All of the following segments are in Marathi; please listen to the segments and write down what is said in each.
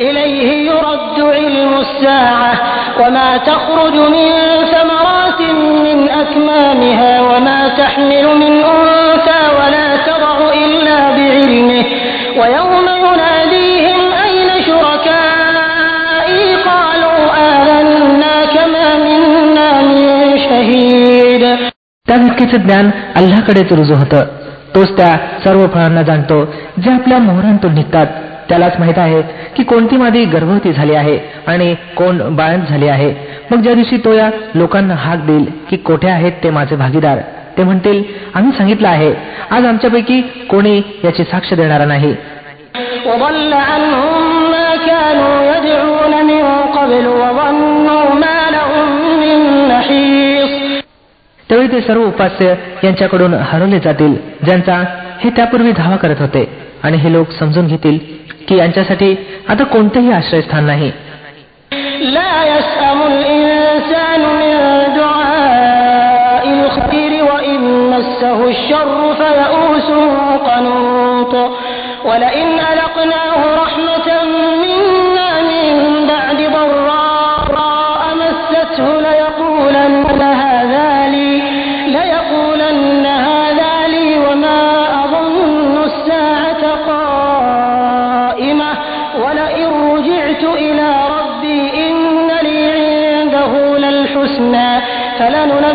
إليه يرد علم الساعة وما تخرج من ثمرات من أكمامها وما تحمل من أنثى ولا تضع إلا بعلمه ويوم يناديهم أين شركائي قالوا آذنا كما منا من شهيد त्या व्यक्तीचं ज्ञान अल्लाकडेच रुजू होतं तोच त्या सर्व फळांना जाणतो जे आपल्या मोहरांतून निघतात त्यालाच माहित आहे की कोणती मादी गर्भवती झाली आहे आणि कोण बाळंत झाली आहे मग ज्या दिवशी तो या लोकांना हाक देईल की कोठे आहेत ते माझे भागीदार ते म्हणतील आम्ही सांगितलं आहे आज आमच्यापैकी कोणी याची साक्ष देणारा नाही وضل عنهم ما كانوا يدعون من قبل وظنوا ما لهم من محيص त्यावेळी ते सर्व उपास्य यांच्याकडून हरवले जातील ज्यांचा हे त्यापूर्वी धावा करत होते आणि हे लोक समजून घेतील की यांच्यासाठी आता कोणतेही आश्रयस्थान नाही لا يسأم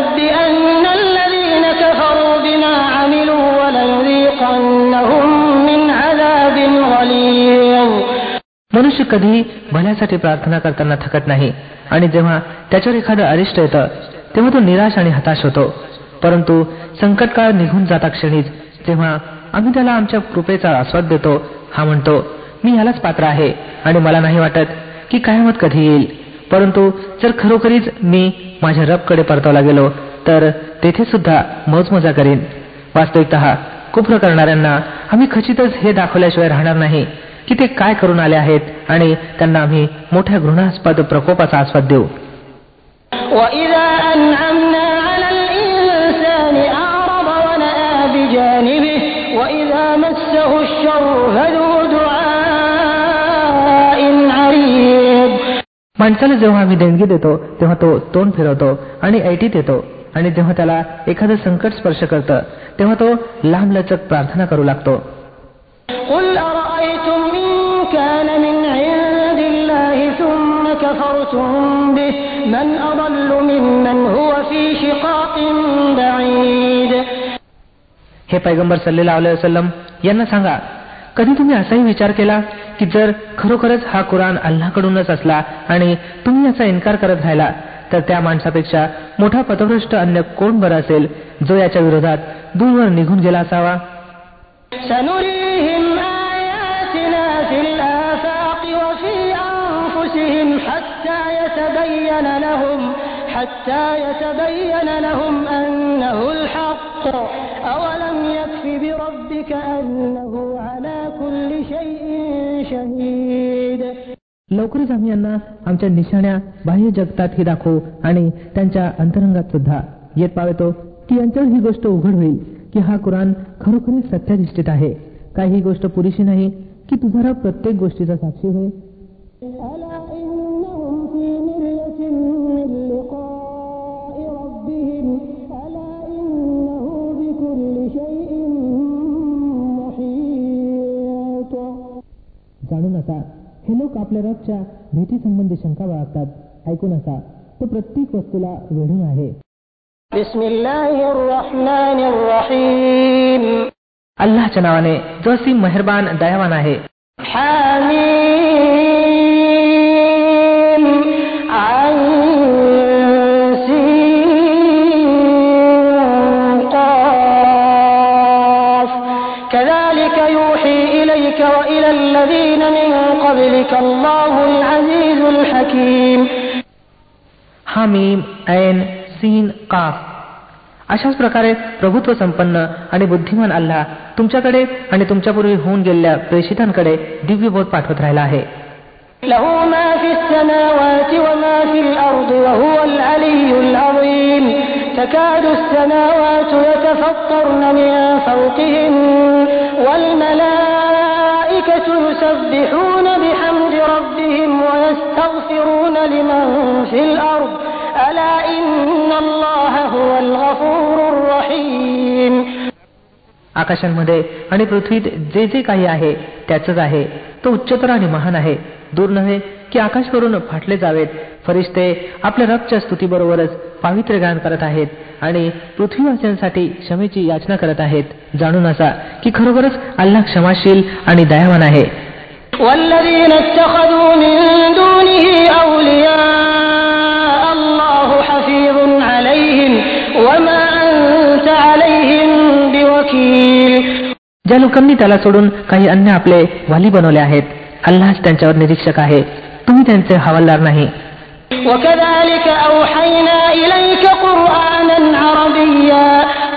فلننبئن الذين كفروا بما عملوا ولنذيقنهم من عذاب غليظ मनुष्य कधीही भल्यासाठी प्रार्थना करताना थकत नाही आणि जेव्हा त्याच्यावर एखादं अरिष्ट येतं तेव्हा तो निराश आणि हताश होतो परंतु संकटकाळ निघून जाता क्षणीच जेव्हा आम्ही त्याला आमच्या कृपेचा आस्वाद देतो हा म्हणतो मी ह्यालाच पात्र आहे आणि मला नाही वाटत की कायमत कधी येईल परंतु जर खरोखरीच मी माझ्या रबकडे परतवला गेलो तर तेथे सुद्धा मौजमजा करीन वास्तविकत कुप्र करणाऱ्यांना आम्ही खचितच हे दाखवल्याशिवाय राहणार नाही की ते काय करून आले आहेत आणि त्यांना आम्ही मोठ्या घृणास्पद प्रकोपाचा आस्वाद देऊ وإذا أنعمنا على الإنسان أعرض ونأى بجانبه وإذا مسه الشر فذو माणसाला जेव्हा आम्ही देणगी देतो तेव्हा तो तोंड फिरवतो आणि ऐटीत येतो. आणि जेव्हा त्याला एखादं संकट स्पर्श करत तेव्हा तो लांबलचक प्रार्थना करू लागतो. हे पैगंबर सल्लम यांना सांगा कधी तुम्ही असाही विचार केला की जर खरोखरच हा कुराण अल्लाकडूनच असला आणि तुम्ही याचा इन्कार करत राहिला तर त्या माणसापेक्षा मोठा पथभ्रष्ट अन्य कोण बरं असेल जो याच्या विरोधात दूरवर निघून गेला असावा سنريهم آياتنا في الآفاق وفي أنفسهم حتى يتبين لهم حتى يتبين لهم أنه الحق أولم يكف بربك أنه على كل شيء شهيد लवकरच आम्ही यांना आमच्या निशाण्या बाह्य जगतातही दाखवू आणि त्यांच्या अंतरंगात सुद्धा येत पावेतो की यांच्यावर ही गोष्ट उघड होईल की हा कुराण खरोखरीच सत्याधिष्ठित आहे काही ही गोष्ट पुरेशी नाही की तुझा रब प्रत्येक गोष्टीचा साक्षी होईल असा हे लोक आपल्या रबच्या भेटीसंबंधी शंका बाळगतात ऐकून असा तो प्रत्येक वस्तूला वेढून आहे بسم الله الرحمن الرحيم अल्लाच्या नावाने जो असीम मेहरबान दयावान आहे حميم عين سين قاف كذلك يوحي إليك وإلى الذين من قبلك الله العزيز الحكيم हा मीम ऐन सीन काफ अशाच प्रकारे प्रभुत्व संपन्न आणि बुद्धिमान अल्लाह तुमच्याकडे आणि तुमच्यापूर्वी होऊन गेलेल्या प्रेषितांकडे दिव्य बोध पाठवत राहिला आहे له ما في السماوات وما في الأرض وهو العلي العظيم تكاد السماوات يتفطرن من فوقهن والملائكة والملائكة يسبحون بحمد ربهم ويستغفرون لمن في الأرض ألا إن الله هو الغفور الرحيم आकाशांमध्ये आणि पृथ्वीत जे जे काही आहे त्याच आहे तो उच्चतर आणि महान आहे दूर नव्हे की आकाश करून फाटले जावेत फरिश्ते आपल्या रबच्या स्तुतीबरोबरच पावित्र्य गान करत आहेत आणि पृथ्वीवासियांसाठी क्षमेची याचना करत आहेत जाणून असा की खरोखरच अल्लाह क्षमाशील आणि दयावान आहे والذين اتخذوا من دونه أولياء الله حفيظ عليهم وما أنت عليهم بوكيل ज्या लोकांनी त्याला सोडून काही अन्य आपले वाली बनवले आहेत अल्लाच त्यांच्यावर निरीक्षक आहे तुम्ही त्यांचे हवालदार नाही وكذلك أوحينا إليك قرآنا عربيا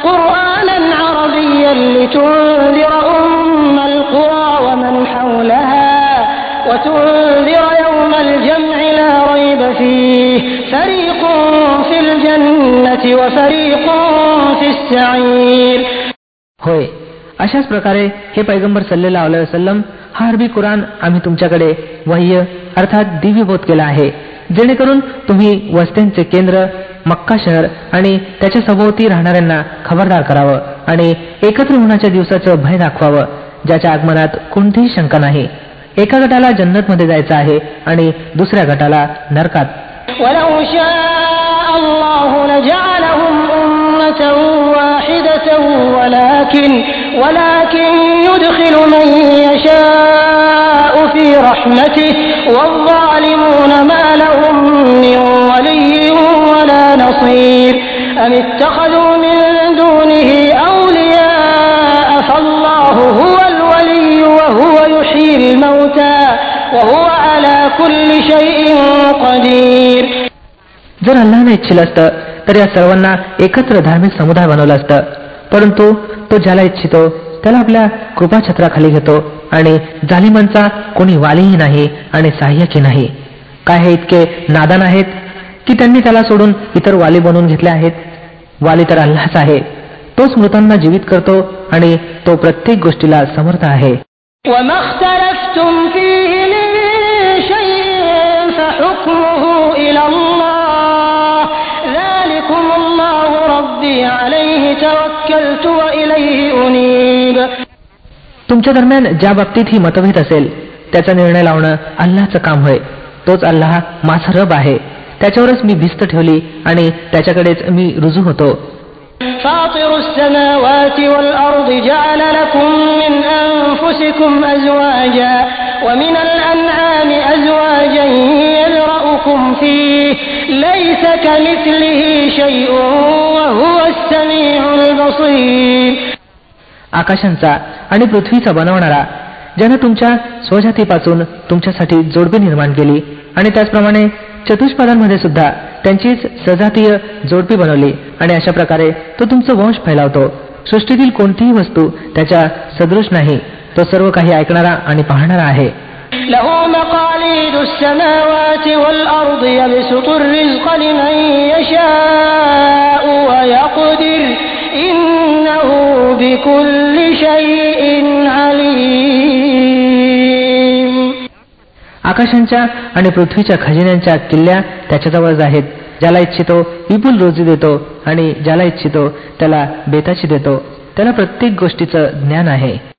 قرآنا عربيا لتنذر أم القرى ومن حولها وتنذر يوم الجمع لا ريب فيه فريق في الجنة وفريق في السعير होय अशाच प्रकारे हे पैगंबर सल्लेला अलैहि वसल्लम हा अरबी कुराण आम्ही तुमच्याकडे वह्य अर्थात दिव्यबोध केला आहे जेणेकरून तुम्ही वस्त्यांचे केंद्र मक्का शहर आणि त्याच्या सभोवती राहणाऱ्यांना खबरदार करावं आणि एकत्र होण्याच्या दिवसाचं भय दाखवावं ज्याच्या आगमनात कोणतीही शंका नाही एका गटाला जन्नतमध्ये जायचं आहे आणि दुसऱ्या गटाला नरकात ولو شاء الله لجعلهم أمة واحدة ولكن ولكن يدخل من يشاء في رحمته والظالمون ما لهم من ولي ولا نصير أم اتخذوا من دونه أولياء فالله هو الولي وهو يحيي الموتى وهو على كل شيء قدير जर अल्लाने इच्छिलं असतं तर या सर्वांना एकत्र धार्मिक समुदाय बनवलं असतं परंतु तो ज्याला इच्छितो त्याला आपल्या कृपाछत्राखाली घेतो आणि जालिमांचा कोणी वालीही नाही आणि सहाय्यकही नाही काय हे इतके नादान आहेत की त्यांनी त्याला सोडून इतर वाली बनवून घेतले आहेत वाली तर अल्लाच आहे तोच मृतांना जीवित करतो आणि तो प्रत्येक गोष्टीला समर्थ आहे وما तुमच्या दरम्यान ज्या बाबतीत ही मतभेद असेल त्याचा निर्णय लावणं अल्लाचं काम होय तोच अल्लाह माझा रब आहे त्याच्यावरच मी भिस्त ठेवली आणि त्याच्याकडेच मी रुजू होतो فاطر السماوات والأرض جعل لكم من أنفسكم أزواجا ومن الأنعام أزواجا يذرأكم فيه ليس كمثله شيء وهو السميع البصير आकाशांचा आणि पृथ्वीचा बनवणारा ज्यानं तुमच्या स्वजातीपासून तुमच्यासाठी जोडपी निर्माण केली आणि त्याचप्रमाणे चतुष्पादांमध्ये सुद्धा त्यांचीच सजातीय जोडपी बनवली आणि अशा प्रकारे तो तुमचं वंश फैलावतो सृष्टीतील कोणतीही वस्तू त्याच्या सदृश नाही तो सर्व काही ऐकणारा आणि पाहणारा आहे आकाशांच्या आणि पृथ्वीच्या खजिन्यांच्या किल्ल्या त्याच्याजवळच आहेत ज्याला इच्छितो विपुल रोजी देतो आणि ज्याला इच्छितो त्याला बेताची देतो. त्याला प्रत्येक गोष्टीचं ज्ञान आहे.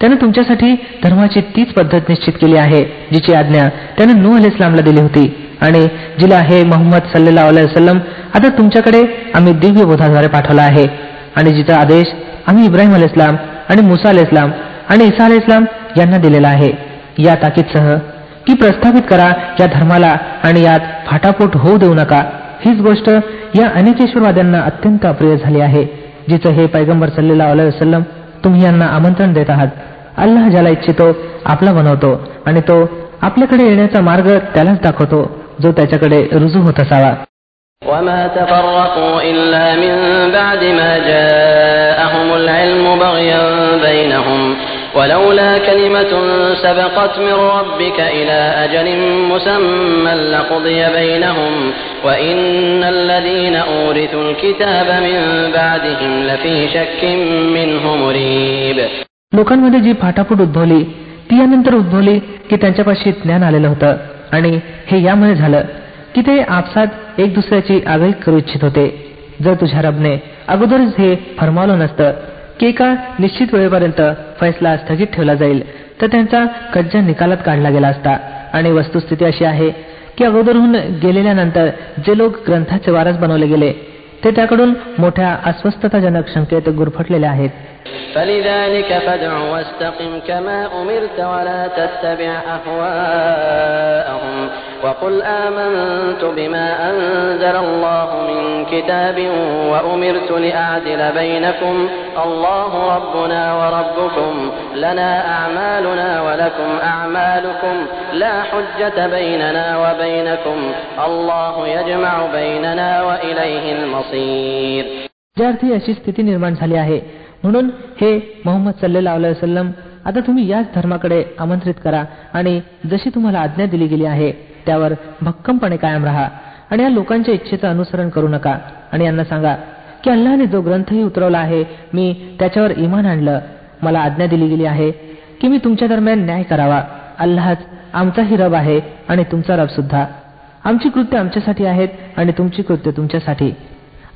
त्यानं तुमच्यासाठी धर्माची तीच पद्धत निश्चित केली आहे जिची आज्ञा त्यानं नू अल इस्लामला दिली होती. आणि जिला हे मोहम्मद सल्लेला वसलम आता तुमच्याकडे आम्ही दिव्य बोधाद्वारे पाठवला आहे. आणि जिचा आदेश आम्ही इब्राहिम अल इस्लाम आणि मुसा अल इस्लाम आणि इसा अल इस्लाम यांना दिलेला आहे. या ताकीदसह की प्रस्थापित करा या धर्माला आणि यात फाटाफूट होऊ देऊ नका. हीच गोष्ट या अनेकेश्वरवाद्यांना अत्यंत अप्रिय झाली आहे जिचं हे पैगंबर सल्लेला वसलम तुम्ही यांना आमंत्रण देत आहात अल्लाह ज्याला इच्छितो आपला बनवतो आणि तो आपल्याकडे येण्याचा मार्ग त्यालाच दाखवतो जो त्याच्याकडे रुजू होत असावा وما تفرقوا إلا من بعد ما جاءهم العلم بغيا بينهم ولولا كلمة سبقت من ربك إلى أجل مسمى لقضي بينهم وإن الذين أورثوا الكتاب من بعدهم لفي شك منه مريب लोकांमध्ये जी फाटाफूट उद्भवली ती यानंतर उद्भवली की त्यांच्यापाशी ज्ञान आलेलं होतं आणि हे यामुळे झालं की ते आपसात एक दुसऱ्याची आगळी करू इच्छित होते जर तुझ्या रबने अगोदरच हे फरमावलं नसतं की एका निश्चित वेळेपर्यंत फैसला स्थगित ठेवला जाईल तर त्यांचा कज्जा निकालात काढला गेला असता. आणि वस्तुस्थिती अशी आहे की अगोदरहून गेलेल्यानंतर जे लोक ग्रंथाचे वारस बनवले गेले ते त्याकडून मोठ्या अस्वस्थताजनक शंकेत गुरफटलेले आहेत. فلذلك فادع واستقم كما أمرت ولا تتبع أهواءهم وقل آمنت بما أنزل الله من كتاب وأمرت لأعدل بينكم الله ربنا وربكم لنا أعمالنا ولكم أعمالكم لا حجة بيننا وبينكم الله يجمع بيننا وإليه المصير ज्या अर्थी अशी स्थिती निर्माण झाली आहे म्हणून हे मोहम्मद सल्लेला वसलम आता तुम्ही याच धर्माकडे आमंत्रित करा आणि जशी तुम्हाला आज्ञा दिली गेली आहे त्यावर भक्कमपणे कायम राहा आणि या लोकांच्या इच्छेचं अनुसरण करू नका. आणि यांना सांगा की अल्लाने जो ग्रंथही उतरवला आहे मी त्याच्यावर इमान आणलं. मला आज्ञा दिली गेली आहे की मी तुमच्या दरम्यान न्याय करावा. अल्लाच आमचाही रब आहे आणि तुमचा रब सुद्धा. आमची कृत्य आमच्यासाठी आहेत आणि तुमची कृत्य तुमच्यासाठी.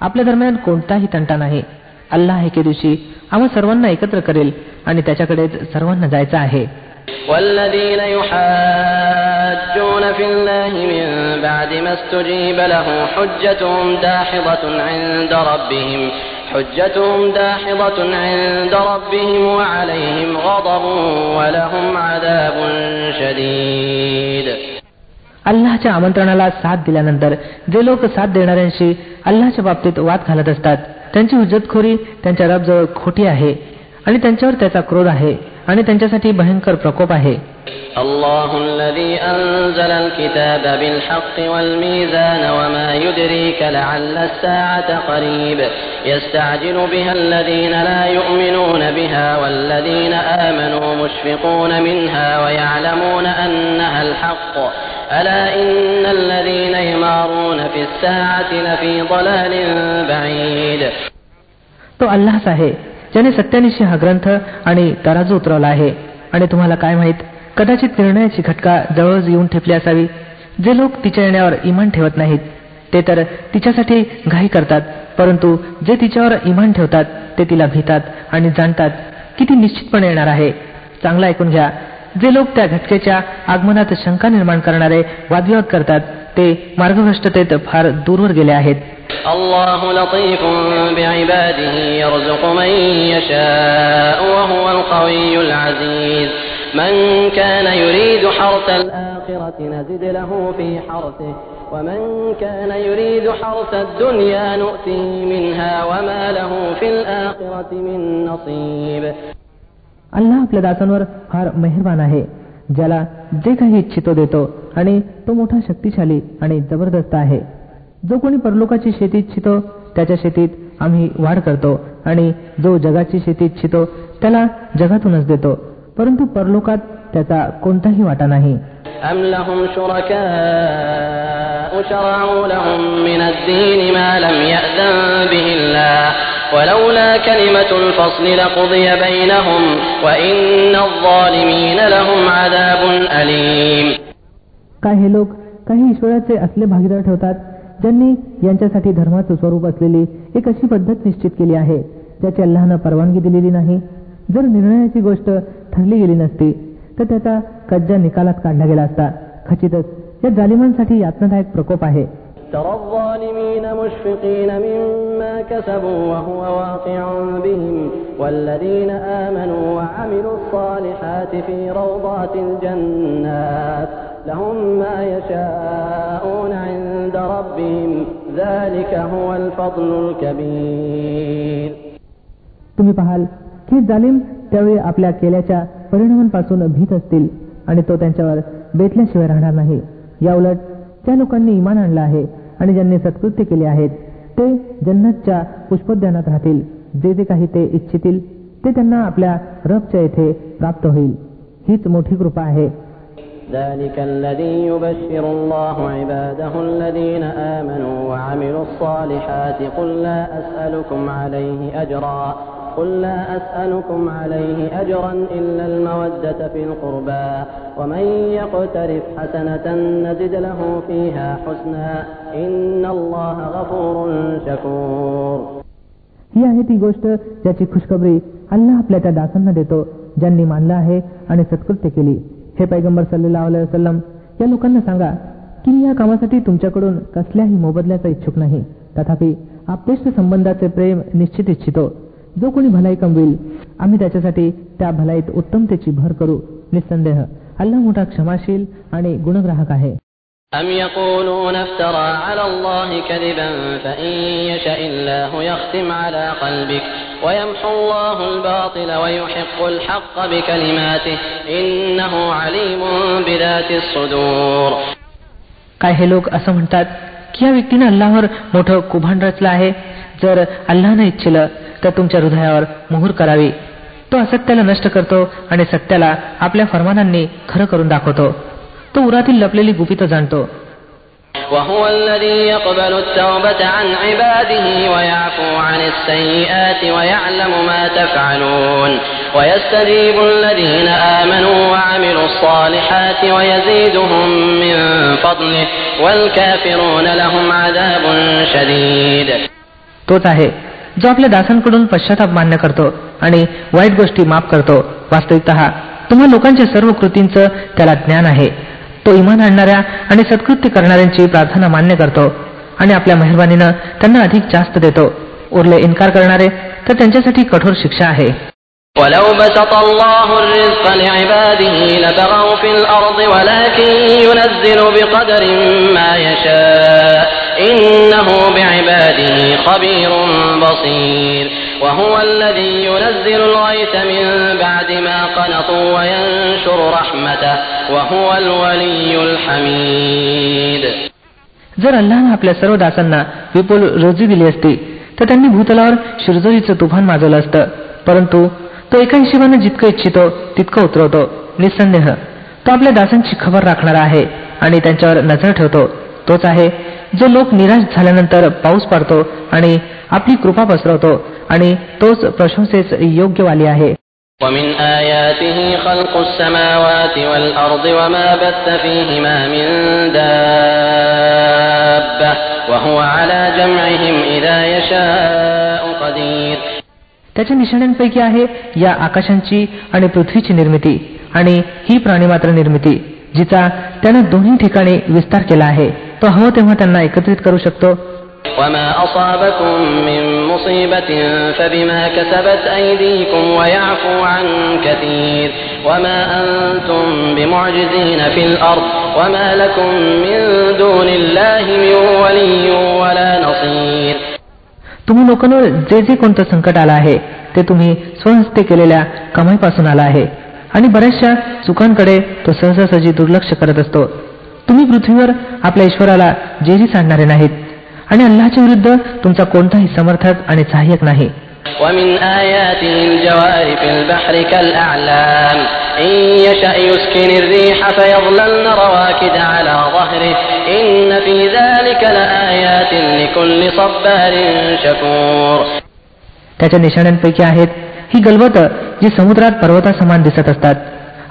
आपल्या दरम्यान कोणताही तंटा नाही. अल्लाह एके दिवशी आम्हा सर्वांना एकत्र करेल आणि त्याच्याकडेच सर्वांना जायचं आहे والذين يحاجون في الله من بعد ما استجيب له حجتهم داحضة عند ربهم حجتهم داحضة عند ربهم وعليهم غضب ولهم عذاب شديد अल्लाच्या आमंत्रणाला साथ दिल्यानंतर जे लोक साथ देणाऱ्यांशी अल्लाच्या बाबतीत वाद घालत असतात त्यांची हुज्जतखोरी त्यांच्या रबजवळ खोटी आहे आणि त्यांच्यावर त्याचा क्रोध आहे आणि त्यांच्यासाठी भयंकर प्रकोप आहे الله الذي أنزل الكتاب بالحق والميزان وما يدريك لعل الساعة قريب يستعجل بها الذين لا يؤمنون بها والذين آمنوا مشفقون منها ويعلمون أنها الحق ألا إن الذين يمارون في الساعة لفي ضلال بعيد तो अल्लाच आहे ज्याने सत्यानिशी हा ग्रंथ आणि तराजू उतरवला आहे आणि तुम्हाला काय माहित कदाचित निर्णयाची घटका जवळ येऊन ठेपली असावी जे लोक तिच्या येण्यावर इमान ठेवत नाहीत ते तर तिच्यासाठी घाई करतात परंतु जे तिच्यावर इमान ठेवतात ते तिला भीतात आणि जाणतात की ती निश्चितपणे येणार आहे चांगला ऐकून घ्या जे लोक त्या घटकेच्या आगमनात शंका निर्माण करणारे वादविवाद करतात ते मार्गभ्रष्टतेत फार दूरवर गेले आहेत الله لطيف بعباده يرزق من يشاء وهو القوي العزيز من كان يريد حرث الآخرة نزد له في حرثه ومن كان يريد حرث الدنيا نؤته منها وما له في الآخرة من نصيب अल्लाह आपल्या दासांवर फार मेहरबान आहे ज्याला जे काही इच्छितो देतो आणि तो मोठा शक्तिशाली आणि जबरदस्त आहे जो कोणी परलोकाची शेती इच्छितो त्याच्या शेतीत आम्ही वाढ करतो आणि जो जगाची शेती इच्छितो त्याला जगातूनच देतो परंतु परलोकात त्याचा कोणताही वाटा नाही أم لهم شركاء شرعوا لهم من الدين ما لم يأذن به الله ولولا كلمة الفصل لقضي بينهم وإن الظالمين لهم عذاب أليم काय हे लोक काही ईश्वराचे असले भागीदार ठेवतात ज्यांनी यांच्यासाठी धर्माचं स्वरूप असलेली एक अशी पद्धत निश्चित केली आहे ज्याची अल्लाहनं परवानगी दिलेली नाही जर निर्णयाची गोष्ट ठरली गेली नसती तर त्याचा कज्जा निकालात काढला गेला असता खचितच या जालिमांसाठी यातनादायक प्रकोप आहे ترى الظالمين مشفقين مما كسبوا وهو واقع بهم والذين آمنوا وعملوا الصالحات في روضات الجنات لهم ما يشاءون عند ربهم ذلك هو الفضل الكبير तुम्ही पाहाल की जालिम त्यावेळी आपल्या केल्याच्या परिणामांपासून भीत असतील आणि तो त्यांच्यावर बेतल्याशिवाय राहणार नाही या उलट त्या लोकांनी इमान आणलं आहे आणि ज्यांनी सत्कृत्य केले आहेत ते जन्नतच्या पुष्पोद्यानात राहतील जे जे काही ते इच्छितील ते त्यांना आपल्या रबच्या येथे प्राप्त होईल हीच मोठी कृपा आहे ذلك الذي يبشر الله عباده الذين آمنوا وعملوا الصالحات قل لا أسألكم عليه أجرا قل لا أسألكم عليه أجرا إلا المودة في القربى ومن يقترف حسنة نزد له فيها حسنا إن الله غفور شكور ही आहे ती गोष्ट ज्याची खुशखबरी अल्लाह आपल्या त्या दासांना देतो ज्यांनी मानलं आहे आणि सत्कृत्य केली हे पैगंबर सल्लेला वसलम या लोकांना सांगा की मी या कामासाठी तुमच्याकडून कसल्याही मोबदल्याचा इच्छुक नाही तथापि आप्तेष्ट संबंधाचे प्रेम निश्चित इच्छितो जो कोणी भलाई कमविल आम्ही त्याच्यासाठी त्या भलाईत उत्तमतेची भर करू निसंदेह अल्लाह मोठा क्षमाशील आणि गुणग्राहक आहे أم يقولون افترى على الله كذبا فإن يشأ الله يختم على قلبك ويمحو الله الباطل ويحق الحق بكلماته إنه عليم بذات الصدور काय हे लोक असं म्हणतात की या व्यक्तीने अल्लावर मोठं कुभांड रचलं आहे जर अल्लानं इच्छिलं तर तुमच्या हृदयावर मोहर करावी तो असत्याला नष्ट करतो आणि सत्याला आपल्या फरमानांनी खरं करून दाखवतो तो उरातील लपलेली गुपित जाणतो وهو الذي يقبل التوبة عن عباده ويعفو عن السيئات ويعلم ما تفعلون ويستجيب الذين آمنوا وعملوا الصالحات ويزيدهم من فضله والكافرون لهم عذاب شديد तोच आहे जो आपल्या दासांकडून पश्चाताप मान्य करतो आणि वाईट गोष्टी माफ करतो वास्तविकत तुम्हा लोकांच्या सर्व कृतींचं त्याला ज्ञान आहे तो इमान आणणाऱ्या आणि सत्कृत्य करणाऱ्यांची प्रार्थना मान्य करतो आणि आपल्या मेहरबानीनं त्यांना अधिक जास्त देतो उरले इन्कार करणारे तर त्यांच्यासाठी कठोर शिक्षा आहे ولو بسط الله الرزق لعباده لبغوا في الأرض ولكن ينزل بقدر ما يشاء إنه بعباده خبير بصير وهو الذي ينزل الغيث من بعد ما قنطوا وينشر رحمته وهو الولي الحميد जर अल्लानं आपल्या सर्व दासांना विपुल रोजी दिली असती तर त्यांनी भूतलावर शिरजोरीचं तुफान माजवलं असतं परंतु तो एका हिशोबानं जितकं इच्छितो तितकं उतरवतो निसंदेह तो आपल्या दासांची खबर राखणारा आहे आणि त्यांच्यावर नजर ठेवतो तोच आहे जो लोक निराश झाल्यानंतर पाऊस पाडतो आणि आपली कृपा पसरवतो आणि तोच प्रशंसेस योग्यवाली आहे ومن آياته خلق السماوات والأرض وما بث فيهما من دابة وهو على جمعهم إذا يشاء قدير त्याच्या निशाण्यांपैकी आहे या आकाशांची आणि पृथ्वीची निर्मिती आणि ही प्राणीमात्र निर्मिती जिचा त्यानं दोन्ही ठिकाणी विस्तार केला आहे तो हवं तेव्हा त्यांना एकत्रित करू शकतो. तुम्ही लोकांवर जे जे कोणतं संकट आलं आहे ते तुम्ही स्वहस्ते केलेल्या कमाईपासून आलं आहे. आणि बऱ्याचशा चुकांकडे तो सहजासहजी दुर्लक्ष करत असतो. तुम्ही पृथ्वीवर आपल्या ईश्वराला जेरी सांडणारे नाहीत आणि अल्लाच्या विरुद्ध तुमचा कोणताही समर्थक आणि सहाय्यक नाही ومن آياته الجوار في البحر كالأعلام إن يشأ يسكن الريح فيظللن رواكد على ظهره إن في ذلك لآيات لكل صبار شكور त्याच्या निशाण्यांपैकी आहेत ही गलबत जी समुद्रात पर्वतासमान दिसत असतात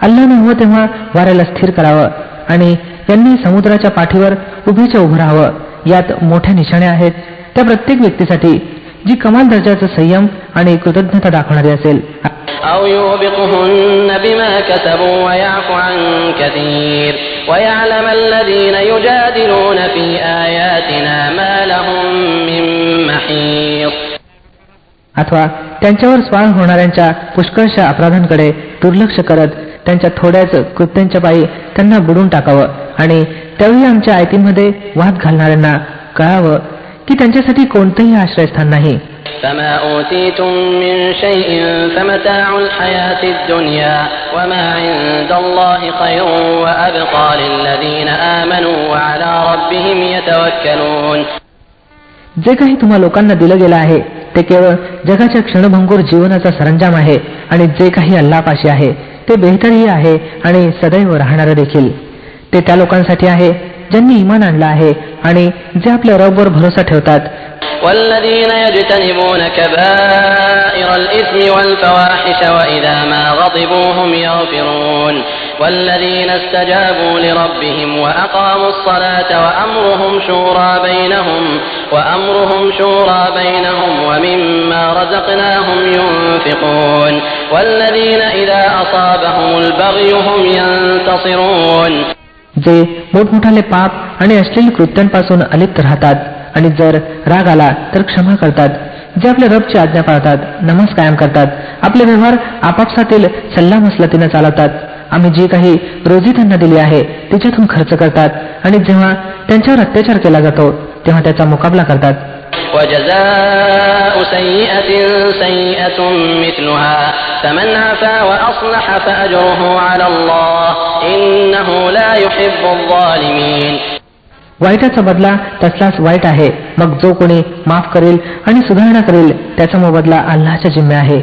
अल्लानं हवं तेव्हा वाऱ्याला स्थिर करावं आणि यांनी समुद्राच्या पाठीवर उभीच उभं राहावं. यात मोठ्या निशाण्या आहेत. त्या प्रत्येक व्यक्तीसाठी जी कमाल दर्जाचा संयम आणि कृतज्ञता दाखवणारी असेल. अथवा त्यांच्यावर स्वार होणाऱ्यांच्या पुष्कळशा अपराधांकडे दुर्लक्ष करत त्यांच्या थोड्याच कृत्यांच्या पायी त्यांना बुडून टाकावं. आणि त्यावेळी आमच्या आयतीमध्ये वाद घालणाऱ्यांना कळावं की त्यांच्यासाठी कोणतंही आश्रयस्थान नाही. जे काही तुम्हा लोकांना दिलं गेलं आहे ते केवळ जगाच्या क्षणभंगूर जीवनाचा सरंजाम आहे आणि जे काही अल्लापाशी आहे ते बेहतरही आहे आणि सदैव राहणार देखील. ते त्या लोकांसाठी आहे ज्यांनी इमान आणलं आहे आणि जे आपल्या रबवर भरोसा ठेवतात والذين يجتنبون كبائر الإثم والفواحش وإذا ما غضبوا هم يغفرون والذين استجابوا لربهم وأقاموا الصلاة وأمرهم شورى بينهم وأمرهم شورى بينهم ومما رزقناهم ينفقون والذين إذا أصابهم البغي هم ينتصرون ते मोठमोठाले पाप आणि अश्लील कृत्यांपासून अलिप्त राहतात आणि जर राग आला तर क्षमा करतात. जे आपल्या रबची आज्ञा पाळतात नमाज कायम करतात आपले व्यवहार आपापसातील सल्लामसलतीनं चालवतात. आम्ही जी काही रोजी त्यांना दिली आहे तिच्यातून खर्च करतात आणि जेव्हा त्यांच्यावर अत्याचार केला जातो तेव्हा त्याचा मुकाबला करतात. وجزاء سيئة سيئة مثلها فمن عفا وأصلح فأجره على الله إنه لا يحب الظالمين वाईटाचा बदला तसलाच वाईट आहे मग जो कोणी माफ करेल आणि सुधारणा करेल त्याचा मोबदला अल्लाच्या जिम्मे आहे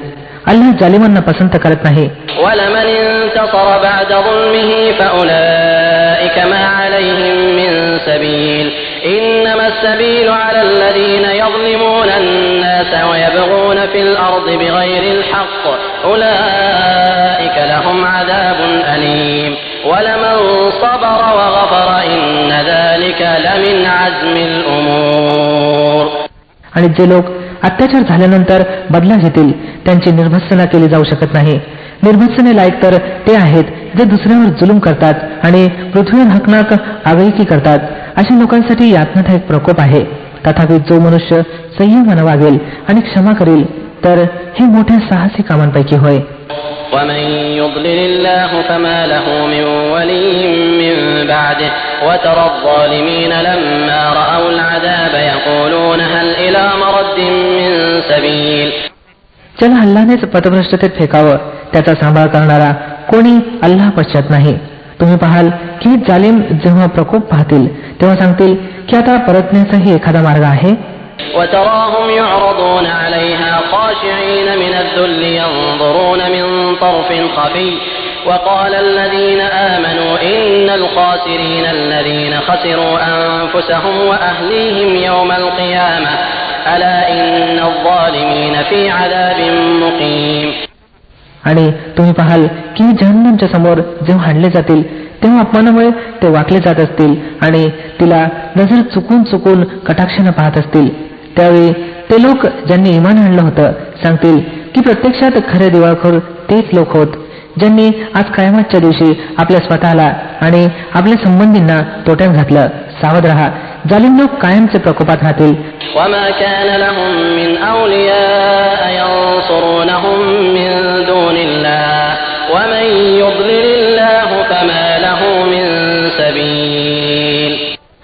अल्लाह जालिमांना पसंत करत नाही ولمن انتصر بعد ظلمه فأولئك ما عليهم من سبيل إنما السبيل على الذين يظلمون الناس ويبغون في الأرض بغير الحق أولئك لهم عذاب أليم ولمن صبر وغفر إن ذلك لمن عزم الأمور आणि जे लोक अत्याचार झाल्यानंतर बदला घेतील त्यांची निर्भत्सना केली जाऊ शकत नाही निर्भत्सने लायक तर ते आहेत जे दुसऱ्यावर जुलूम करतात आणि पृथ्वीवर हकनाक आगळीकी करतात अशा लोकांसाठी यातनादायक प्रकोप आहे तथापि जो मनुष्य संयमानं वागेल आणि क्षमा करेल तर हे मोठ्या साहसी कामांपैकी होय ومن يضلل الله فما له من ولي من بعده وترى الظالمين لما رأوا العذاب يقولون هل إلى مرد من سبيل ज्याला अल्लानेच पथभ्रष्टतेत फेकावं त्याचा सांभाळ करणारा कोणी अल्लाह पश्चात नाही तुम्ही पाहाल की जालिम जेव्हा प्रकोप पाहतील तेव्हा सांगतील की आता परतण्याचाही एखादा मार्ग आहे وتراهم يعرضون عليها خاشعين من الذل ينظرون من طرف خفي وقال الذين آمنوا إن الخاسرين الذين خسروا أنفسهم وأهليهم يوم القيامة ألا إن الظالمين في عذاب مقيم आणि तुम्ही पाहाल की जहन्नमच्या समोर जेव्हा हाणले जातील तेव्हा अपमानामुळे ते वाकले जात असतील आणि तिला नजर चुकून चुकून कटाक्षानं पाहत असतील त्यावेळी ते लोक ज्यांनी इमान आणलं होतं सांगतील की प्रत्यक्षात खरे दिवाळखोर तेच लोक होत ज्यांनी आज कायमातच्या दिवशी आपल्या स्वतःला आणि आपल्या संबंधींना तोट्यात घातलं. सावध रहा. जालिम लोक कायमचे प्रकोपात राहतील.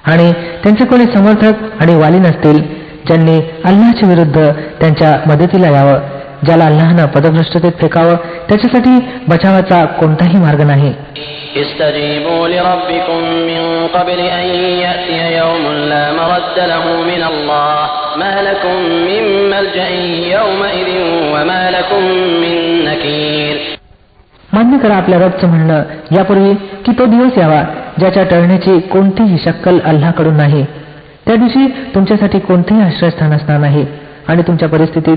आणि त्यांचे कोणी समर्थक आणि वाली नसतील ज्यांनी अल्लाच्या विरुद्ध त्यांच्या मदतीला यावं. ज्याला अल्लाहनं पदभ्रष्टतेत फेकावं त्याच्यासाठी बचावाचा कोणताही मार्ग नाही. मान्य करा आपल्या रबचं म्हणणं यापूर्वी की तो दिवस यावा ज्याच्या टळण्याची कोणतीही शक्कल अल्लाकडून नाही. त्या दिवशी तुमच्यासाठी कोणतेही आश्रयस्थान असणार नाही आणि तुमच्या परिस्थितीत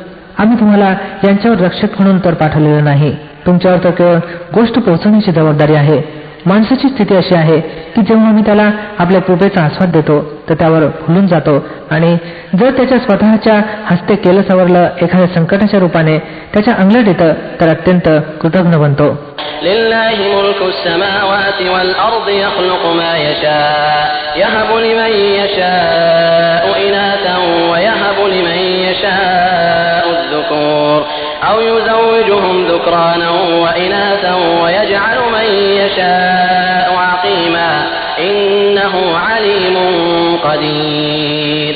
आम्ही तुम्हाला यांच्यावर रक्षक म्हणून तर पाठवलेलं नाही तुमच्यावर तर केवळ गोष्ट पोहोचवण्याची जबाबदारी आहे माणसाची स्थिती अशी आहे की जेव्हा आम्ही त्याला आपल्या कृपेचा आस्वाद देतो तर त्यावर फुलून जातो आणि जर त्याच्या स्वतःच्या हस्ते केलं सवरलं एखाद्या संकटाच्या रूपाने त्याच्या अंगलट येतं तर अत्यंत कृतज्ञ बनतो لله ملك السماوات والأرض يخلق ما يشاء يهب لمن يشاء إناثا الذكور أو يزوجهم ذكرانا وإناثا ويجعل من يشاء عقيما إنه عليم قدير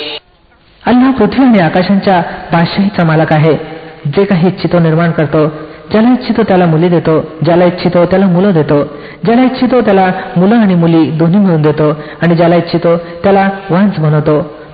अल्लाह पृथ्वी आणि आकाशांच्या बादशाहीचा मालक आहे जे काही इच्छितो निर्माण करतो ज्याला इच्छितो त्याला मुली देतो ज्याला इच्छितो त्याला मुलं देतो ज्याला इच्छितो त्याला मुलं आणि मुली दोन्ही मिळून देतो आणि ज्याला इच्छितो त्याला वांस बनवतो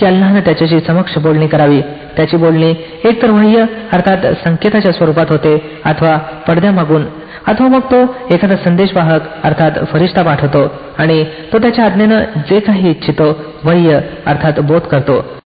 की अल्लाहनं त्याच्याशी समक्ष बोलणी करावी. त्याची बोलणी एकतर बाह्य अर्थात संकेताच्या स्वरूपात होते अथवा पडद्यामागून अथवा मग तो एखादा संदेशवाहक अर्थात फरिश्ता पाठवतो आणि तो त्याच्या आज्ञेनं जे काही इच्छितो बाह्य अर्थात बोध करतो.